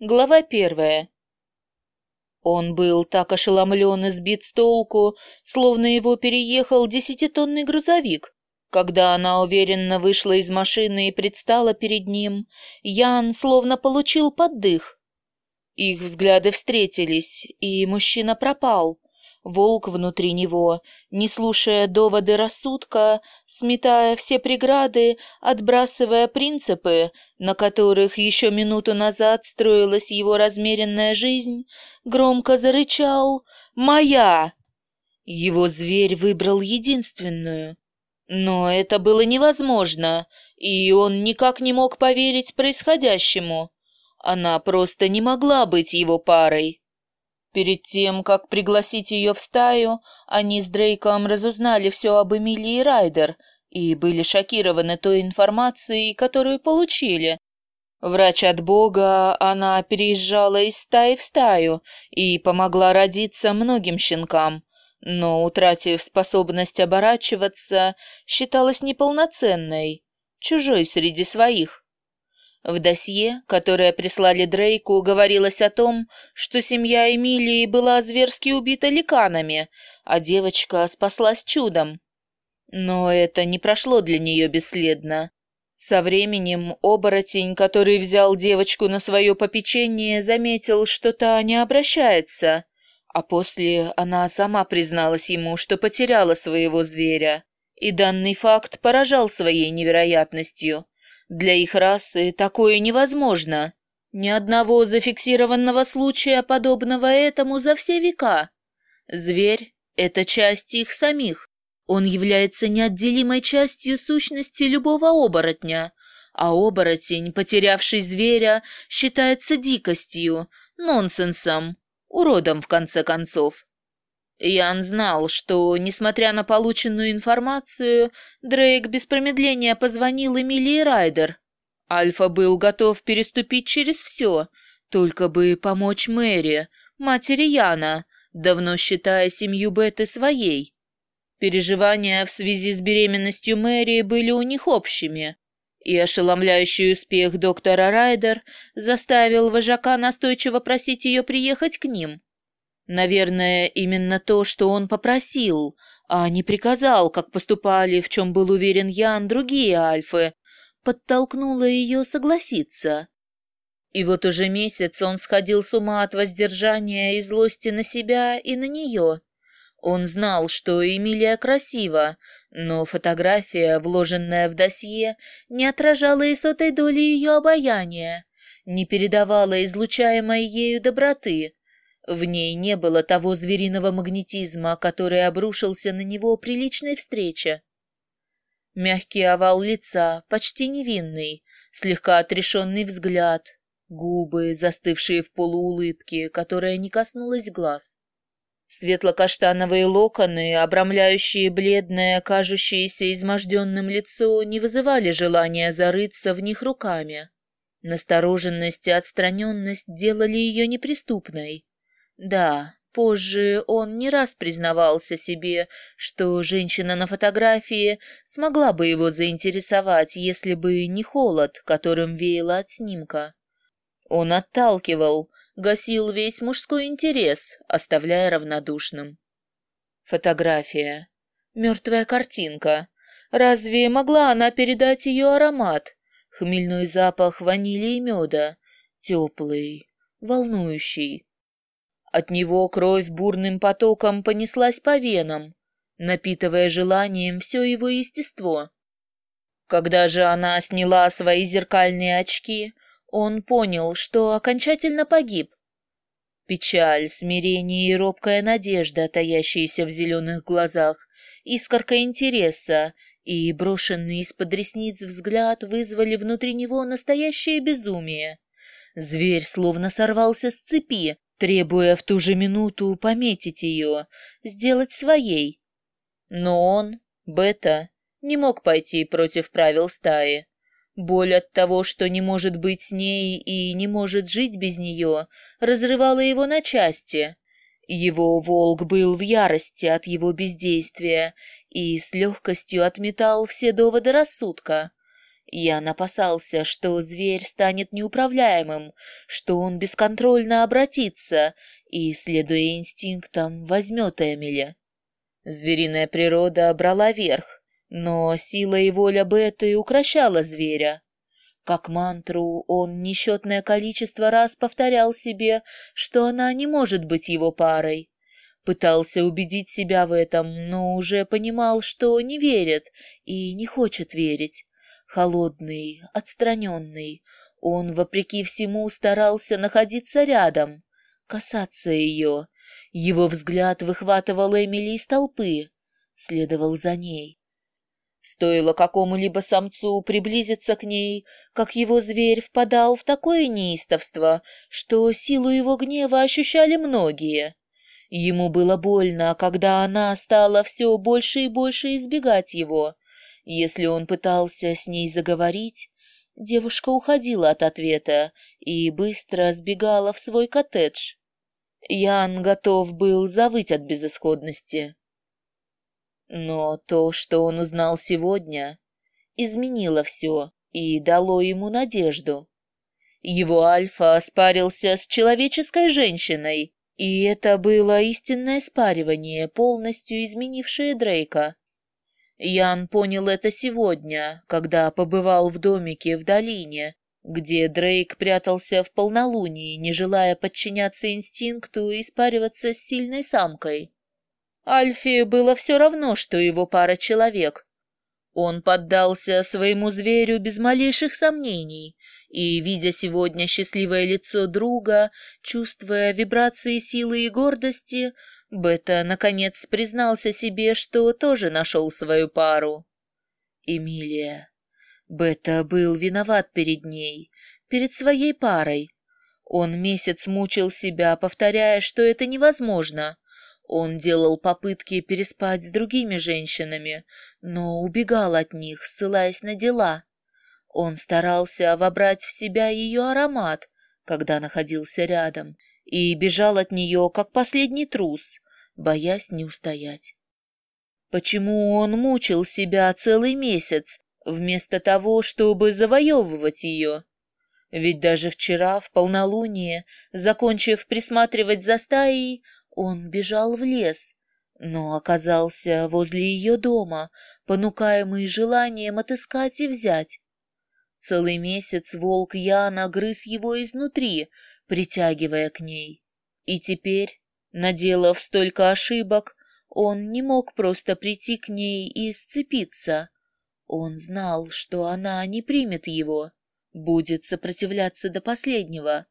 Глава первая. Он был так ошеломлен и сбит с толку, словно его переехал десятитонный грузовик. Когда она уверенно вышла из машины и предстала перед ним, Ян словно получил поддых. Их взгляды встретились, и мужчина пропал. Волк внутри него, не слушая доводы рассудка, сметая все преграды, отбрасывая принципы, на которых еще минуту назад строилась его размеренная жизнь, громко зарычал «Моя!». Его зверь выбрал единственную. Но это было невозможно, и он никак не мог поверить происходящему. Она просто не могла быть его парой. Перед тем, как пригласить ее в стаю, они с Дрейком разузнали все об Эмилии Райдер и были шокированы той информацией, которую получили. Врач от Бога, она переезжала из стаи в стаю и помогла родиться многим щенкам, но, утратив способность оборачиваться, считалась неполноценной, чужой среди своих. В досье, которое прислали Дрейку, говорилось о том, что семья Эмилии была зверски убита ликанами, а девочка спаслась чудом. Но это не прошло для нее бесследно. Со временем оборотень, который взял девочку на свое попечение, заметил, что та не обращается, а после она сама призналась ему, что потеряла своего зверя, и данный факт поражал своей невероятностью. Для их расы такое невозможно. Ни одного зафиксированного случая, подобного этому, за все века. Зверь — это часть их самих. Он является неотделимой частью сущности любого оборотня, а оборотень, потерявший зверя, считается дикостью, нонсенсом, уродом в конце концов. Ян знал, что, несмотря на полученную информацию, Дрейк без промедления позвонил Эмилии Райдер. Альфа был готов переступить через все, только бы помочь Мэри, матери Яна, давно считая семью Беты своей. Переживания в связи с беременностью Мэри были у них общими, и ошеломляющий успех доктора Райдер заставил вожака настойчиво просить ее приехать к ним. Наверное, именно то, что он попросил, а не приказал, как поступали, в чем был уверен Ян, другие альфы, подтолкнуло ее согласиться. И вот уже месяц он сходил с ума от воздержания и злости на себя и на нее. Он знал, что Эмилия красива, но фотография, вложенная в досье, не отражала и сотой доли ее обаяния, не передавала излучаемой ею доброты, в ней не было того звериного магнетизма, который обрушился на него при личной встрече. Мягкий овал лица, почти невинный, слегка отрешенный взгляд, губы, застывшие в полуулыбке, которая не коснулась глаз. Светло-каштановые локоны, обрамляющие бледное, кажущееся изможденным лицо, не вызывали желания зарыться в них руками. Настороженность и отстраненность делали ее неприступной. Да, позже он не раз признавался себе, что женщина на фотографии смогла бы его заинтересовать, если бы не холод, которым веяло от снимка. Он отталкивал, гасил весь мужской интерес, оставляя равнодушным. Фотография. Мертвая картинка. Разве могла она передать ее аромат? Хмельной запах ванили и меда. Теплый, волнующий. От него кровь бурным потоком понеслась по венам, напитывая желанием все его естество. Когда же она сняла свои зеркальные очки, он понял, что окончательно погиб. Печаль, смирение и робкая надежда, таящиеся в зеленых глазах, искорка интереса и брошенный из-под ресниц взгляд вызвали внутри него настоящее безумие. Зверь словно сорвался с цепи, требуя в ту же минуту пометить ее, сделать своей. Но он, Бета, не мог пойти против правил стаи. Боль от того, что не может быть с ней и не может жить без нее, разрывала его на части. Его волк был в ярости от его бездействия и с легкостью отметал все доводы рассудка. Я опасался, что зверь станет неуправляемым, что он бесконтрольно обратится и, следуя инстинктам, возьмет Эмиля. Звериная природа брала верх, но сила и воля Беты укращала зверя. Как мантру он несчетное количество раз повторял себе, что она не может быть его парой. Пытался убедить себя в этом, но уже понимал, что не верит и не хочет верить. Холодный, отстраненный, он, вопреки всему, старался находиться рядом, касаться ее. Его взгляд выхватывал Эмили из толпы, следовал за ней. Стоило какому-либо самцу приблизиться к ней, как его зверь впадал в такое неистовство, что силу его гнева ощущали многие. Ему было больно, когда она стала все больше и больше избегать его. Если он пытался с ней заговорить, девушка уходила от ответа и быстро сбегала в свой коттедж. Ян готов был завыть от безысходности. Но то, что он узнал сегодня, изменило все и дало ему надежду. Его Альфа спарился с человеческой женщиной, и это было истинное спаривание, полностью изменившее Дрейка. Ян понял это сегодня, когда побывал в домике в долине, где Дрейк прятался в полнолунии, не желая подчиняться инстинкту и спариваться с сильной самкой. Альфе было все равно, что его пара человек. Он поддался своему зверю без малейших сомнений, и, видя сегодня счастливое лицо друга, чувствуя вибрации силы и гордости, Бета, наконец, признался себе, что тоже нашел свою пару. Эмилия. Бета был виноват перед ней, перед своей парой. Он месяц мучил себя, повторяя, что это невозможно, он делал попытки переспать с другими женщинами, но убегал от них, ссылаясь на дела. Он старался вобрать в себя ее аромат, когда находился рядом, и бежал от нее, как последний трус, боясь не устоять. Почему он мучил себя целый месяц, вместо того, чтобы завоевывать ее? Ведь даже вчера, в полнолуние, закончив присматривать за стаей, он бежал в лес, но оказался возле ее дома, понукаемый желанием отыскать и взять. Целый месяц волк Яна грыз его изнутри, притягивая к ней. И теперь, наделав столько ошибок, он не мог просто прийти к ней и сцепиться. Он знал, что она не примет его, будет сопротивляться до последнего.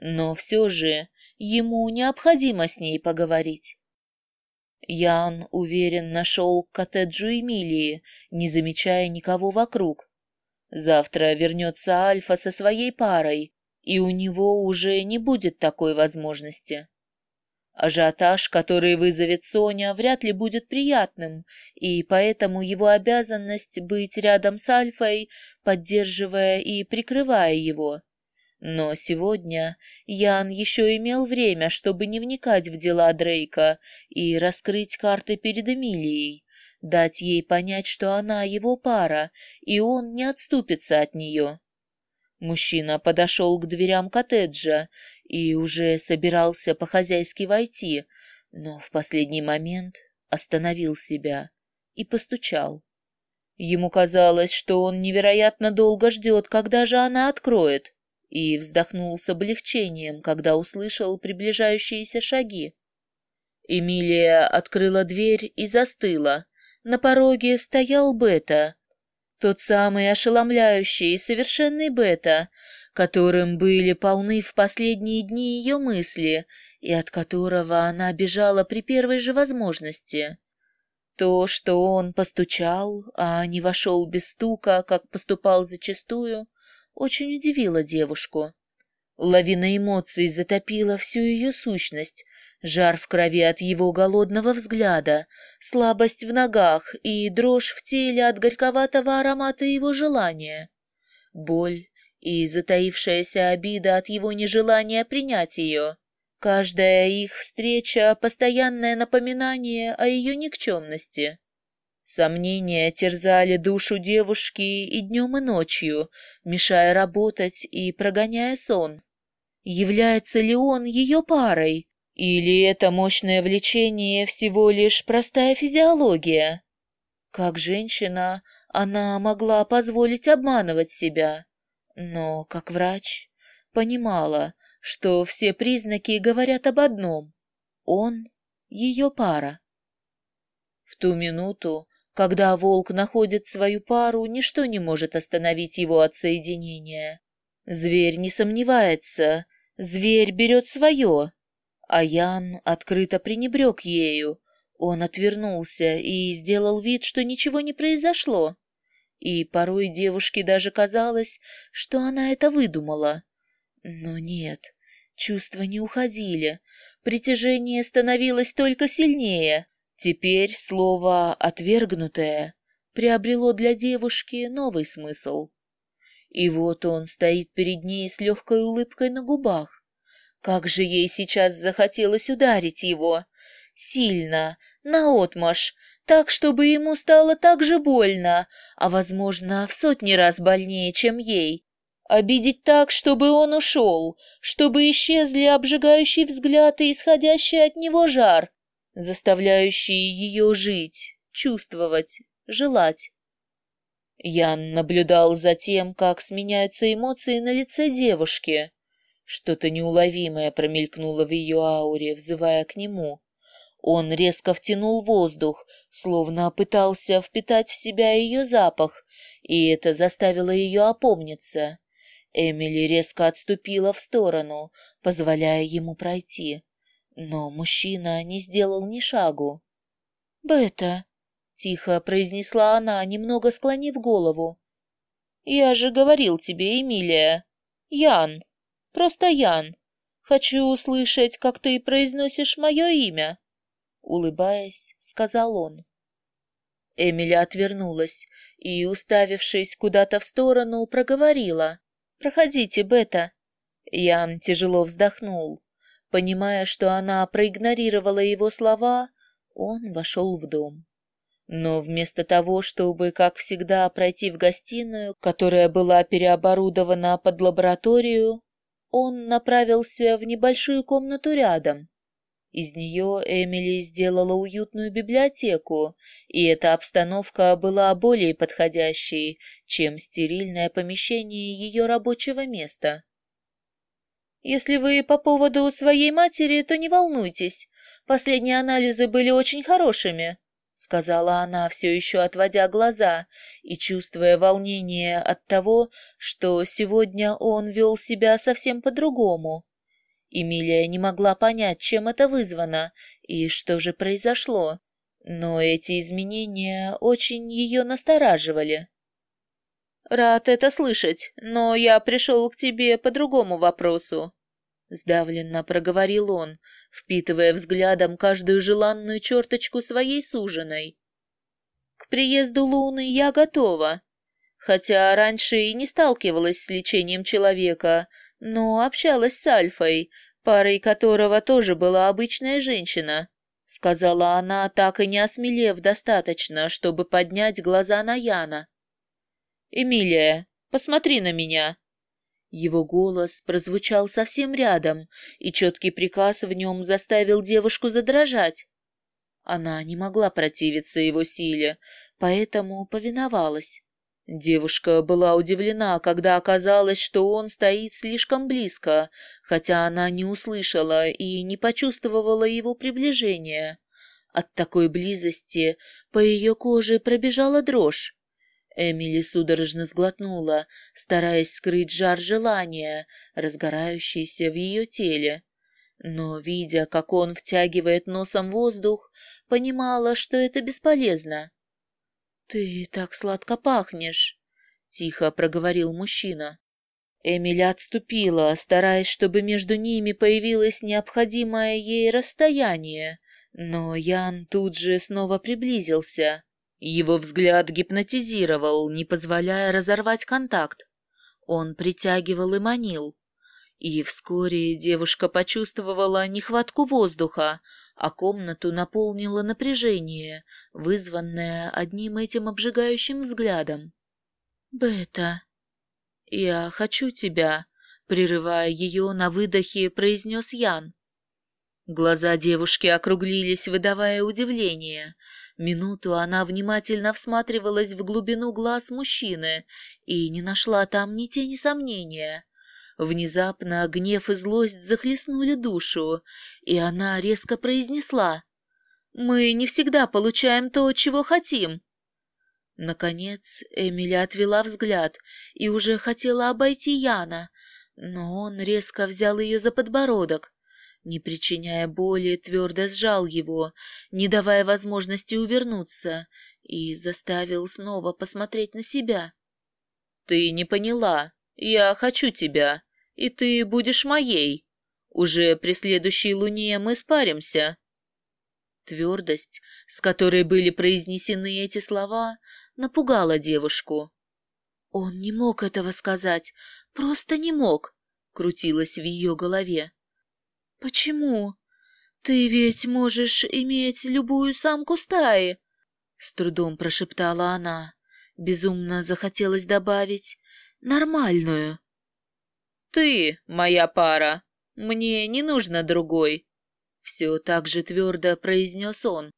Но все же Ему необходимо с ней поговорить. Ян уверенно шел к коттеджу Эмилии, не замечая никого вокруг. Завтра вернется Альфа со своей парой, и у него уже не будет такой возможности. Ажиотаж, который вызовет Соня, вряд ли будет приятным, и поэтому его обязанность быть рядом с Альфой, поддерживая и прикрывая его. Но сегодня Ян еще имел время, чтобы не вникать в дела Дрейка и раскрыть карты перед Эмилией, дать ей понять, что она его пара, и он не отступится от нее. Мужчина подошел к дверям коттеджа и уже собирался по-хозяйски войти, но в последний момент остановил себя и постучал. Ему казалось, что он невероятно долго ждет, когда же она откроет и вздохнул с облегчением, когда услышал приближающиеся шаги. Эмилия открыла дверь и застыла. На пороге стоял Бета, тот самый ошеломляющий и совершенный Бета, которым были полны в последние дни ее мысли и от которого она бежала при первой же возможности. То, что он постучал, а не вошел без стука, как поступал зачастую, очень удивило девушку. Лавина эмоций затопила всю ее сущность, жар в крови от его голодного взгляда, слабость в ногах и дрожь в теле от горьковатого аромата его желания. Боль и затаившаяся обида от его нежелания принять ее. Каждая их встреча — постоянное напоминание о ее никчемности. Сомнения терзали душу девушки и днем, и ночью, мешая работать и прогоняя сон. Является ли он ее парой? Или это мощное влечение всего лишь простая физиология? Как женщина, она могла позволить обманывать себя, но, как врач, понимала, что все признаки говорят об одном — он — ее пара. В ту минуту, когда волк находит свою пару, ничто не может остановить его от соединения. Зверь не сомневается, зверь берет свое, а Ян открыто пренебрег ею. Он отвернулся и сделал вид, что ничего не произошло. И порой девушке даже казалось, что она это выдумала. Но нет, чувства не уходили, притяжение становилось только сильнее. Теперь слово «отвергнутое» приобрело для девушки новый смысл. И вот он стоит перед ней с легкой улыбкой на губах. Как же ей сейчас захотелось ударить его! Сильно, наотмашь, так, чтобы ему стало так же больно, а, возможно, в сотни раз больнее, чем ей. Обидеть так, чтобы он ушел, чтобы исчезли обжигающий взгляд и исходящий от него жар, заставляющий ее жить, чувствовать, желать. Ян наблюдал за тем, как сменяются эмоции на лице девушки. Что-то неуловимое промелькнуло в ее ауре, взывая к нему. Он резко втянул воздух, словно пытался впитать в себя ее запах, и это заставило ее опомниться. Эмили резко отступила в сторону, позволяя ему пройти. Но мужчина не сделал ни шагу. «Бета», — тихо произнесла она, немного склонив голову. «Я же говорил тебе, Эмилия. Ян. Просто Ян. Хочу услышать, как ты произносишь мое имя» улыбаясь, сказал он. Эмили отвернулась и, уставившись куда-то в сторону, проговорила. «Проходите, Бета». Ян тяжело вздохнул. Понимая, что она проигнорировала его слова, он вошел в дом. Но вместо того, чтобы, как всегда, пройти в гостиную, которая была переоборудована под лабораторию, он направился в небольшую комнату рядом, из нее Эмили сделала уютную библиотеку, и эта обстановка была более подходящей, чем стерильное помещение ее рабочего места. «Если вы по поводу своей матери, то не волнуйтесь. Последние анализы были очень хорошими», — сказала она, все еще отводя глаза и чувствуя волнение от того, что сегодня он вел себя совсем по-другому. Эмилия не могла понять, чем это вызвано и что же произошло, но эти изменения очень ее настораживали. «Рад это слышать, но я пришел к тебе по другому вопросу», — сдавленно проговорил он, впитывая взглядом каждую желанную черточку своей суженой. «К приезду Луны я готова, хотя раньше и не сталкивалась с лечением человека, но общалась с Альфой, парой которого тоже была обычная женщина, сказала она, так и не осмелев достаточно, чтобы поднять глаза на Яна. «Эмилия, посмотри на меня!» Его голос прозвучал совсем рядом, и четкий приказ в нем заставил девушку задрожать. Она не могла противиться его силе, поэтому повиновалась. Девушка была удивлена, когда оказалось, что он стоит слишком близко, хотя она не услышала и не почувствовала его приближения. От такой близости по ее коже пробежала дрожь. Эмили судорожно сглотнула, стараясь скрыть жар желания, разгорающийся в ее теле. Но, видя, как он втягивает носом воздух, понимала, что это бесполезно. «Ты так сладко пахнешь», — тихо проговорил мужчина. Эмили отступила, стараясь, чтобы между ними появилось необходимое ей расстояние, но Ян тут же снова приблизился. Его взгляд гипнотизировал, не позволяя разорвать контакт. Он притягивал и манил. И вскоре девушка почувствовала нехватку воздуха, а комнату наполнило напряжение, вызванное одним этим обжигающим взглядом. «Бета, я хочу тебя», — прерывая ее на выдохе, произнес Ян. Глаза девушки округлились, выдавая удивление. Минуту она внимательно всматривалась в глубину глаз мужчины и не нашла там ни тени сомнения. Внезапно гнев и злость захлестнули душу, и она резко произнесла «Мы не всегда получаем то, чего хотим». Наконец Эмили отвела взгляд и уже хотела обойти Яна, но он резко взял ее за подбородок не причиняя боли, твердо сжал его, не давая возможности увернуться, и заставил снова посмотреть на себя. «Ты не поняла. Я хочу тебя, и ты будешь моей. Уже при следующей луне мы спаримся». Твердость, с которой были произнесены эти слова, напугала девушку. «Он не мог этого сказать, просто не мог», — крутилось в ее голове. «Почему? Ты ведь можешь иметь любую самку стаи!» С трудом прошептала она. Безумно захотелось добавить «нормальную». «Ты моя пара, мне не нужно другой», — все так же твердо произнес он.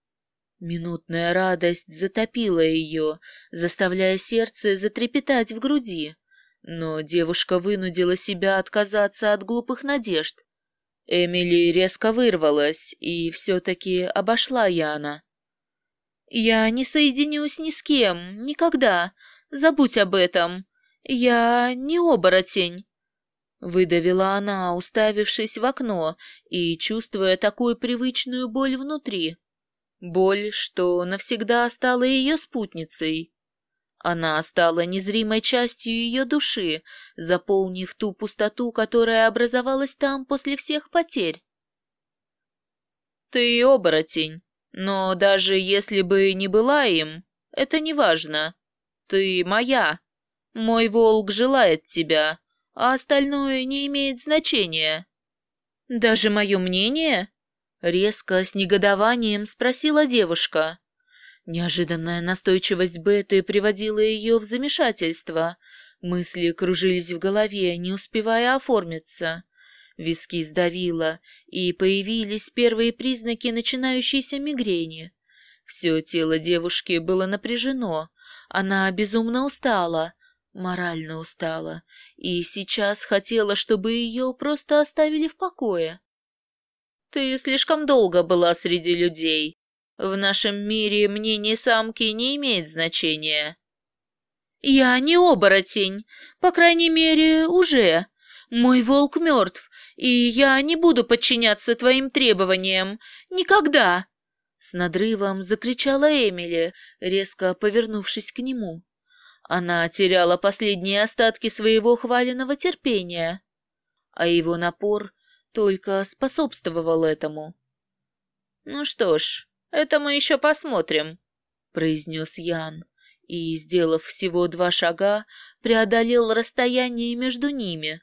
Минутная радость затопила ее, заставляя сердце затрепетать в груди. Но девушка вынудила себя отказаться от глупых надежд. Эмили резко вырвалась и все-таки обошла Яна. «Я не соединюсь ни с кем, никогда. Забудь об этом. Я не оборотень». Выдавила она, уставившись в окно и чувствуя такую привычную боль внутри. Боль, что навсегда стала ее спутницей. Она стала незримой частью ее души, заполнив ту пустоту, которая образовалась там после всех потерь. «Ты оборотень, но даже если бы не была им, это не важно. Ты моя. Мой волк желает тебя, а остальное не имеет значения». «Даже мое мнение?» — резко, с негодованием спросила девушка. Неожиданная настойчивость Беты приводила ее в замешательство. Мысли кружились в голове, не успевая оформиться. Виски сдавило, и появились первые признаки начинающейся мигрени. Все тело девушки было напряжено, она безумно устала, морально устала, и сейчас хотела, чтобы ее просто оставили в покое. «Ты слишком долго была среди людей», в нашем мире мнение самки не имеет значения. Я не оборотень, по крайней мере, уже. Мой волк мертв, и я не буду подчиняться твоим требованиям. Никогда!» С надрывом закричала Эмили, резко повернувшись к нему. Она теряла последние остатки своего хваленного терпения, а его напор только способствовал этому. «Ну что ж, это мы еще посмотрим», — произнес Ян, и, сделав всего два шага, преодолел расстояние между ними.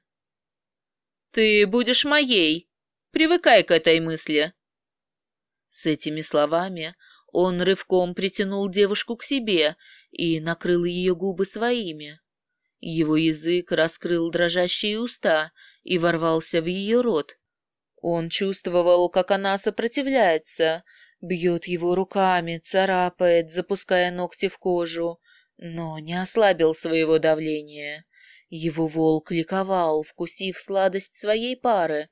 «Ты будешь моей. Привыкай к этой мысли». С этими словами он рывком притянул девушку к себе и накрыл ее губы своими. Его язык раскрыл дрожащие уста и ворвался в ее рот. Он чувствовал, как она сопротивляется, бьет его руками, царапает, запуская ногти в кожу, но не ослабил своего давления. Его волк ликовал, вкусив сладость своей пары.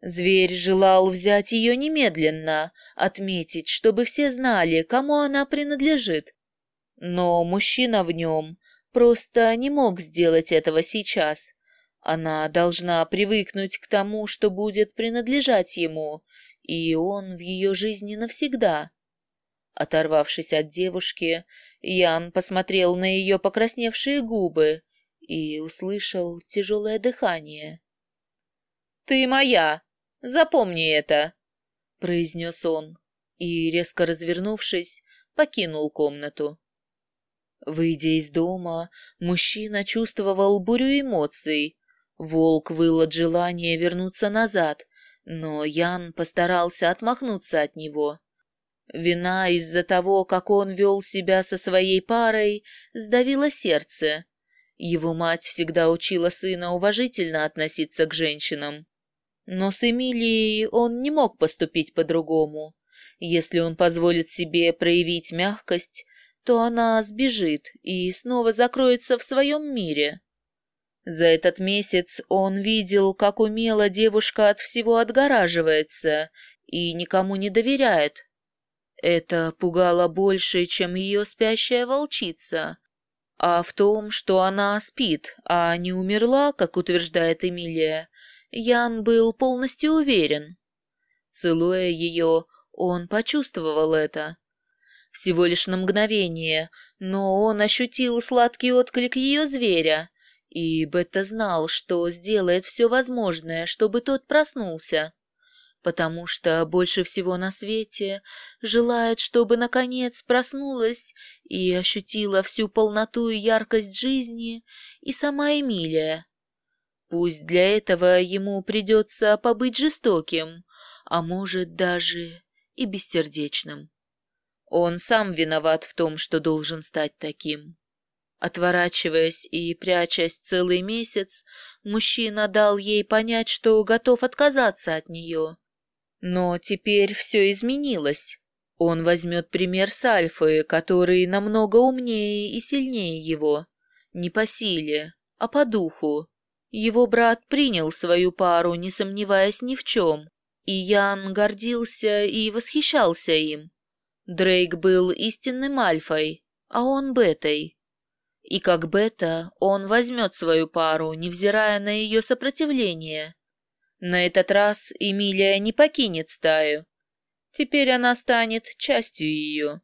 Зверь желал взять ее немедленно, отметить, чтобы все знали, кому она принадлежит. Но мужчина в нем просто не мог сделать этого сейчас. Она должна привыкнуть к тому, что будет принадлежать ему, и он в ее жизни навсегда. Оторвавшись от девушки, Ян посмотрел на ее покрасневшие губы и услышал тяжелое дыхание. «Ты моя! Запомни это!» — произнес он и, резко развернувшись, покинул комнату. Выйдя из дома, мужчина чувствовал бурю эмоций. Волк выл от желания вернуться назад, Но Ян постарался отмахнуться от него. Вина из-за того, как он вел себя со своей парой, сдавила сердце. Его мать всегда учила сына уважительно относиться к женщинам. Но с Эмилией он не мог поступить по-другому. Если он позволит себе проявить мягкость, то она сбежит и снова закроется в своем мире. За этот месяц он видел, как умело девушка от всего отгораживается и никому не доверяет. Это пугало больше, чем ее спящая волчица. А в том, что она спит, а не умерла, как утверждает Эмилия, Ян был полностью уверен. Целуя ее, он почувствовал это. Всего лишь на мгновение, но он ощутил сладкий отклик ее зверя, и Бетта знал, что сделает все возможное, чтобы тот проснулся, потому что больше всего на свете желает, чтобы наконец проснулась и ощутила всю полноту и яркость жизни и сама Эмилия. Пусть для этого ему придется побыть жестоким, а может даже и бессердечным. Он сам виноват в том, что должен стать таким. Отворачиваясь и прячась целый месяц, мужчина дал ей понять, что готов отказаться от нее. Но теперь все изменилось. Он возьмет пример с Альфы, который намного умнее и сильнее его. Не по силе, а по духу. Его брат принял свою пару, не сомневаясь ни в чем, и Ян гордился и восхищался им. Дрейк был истинным альфой, а он бетой. И как бета он возьмет свою пару, невзирая на ее сопротивление. На этот раз Эмилия не покинет стаю. Теперь она станет частью ее.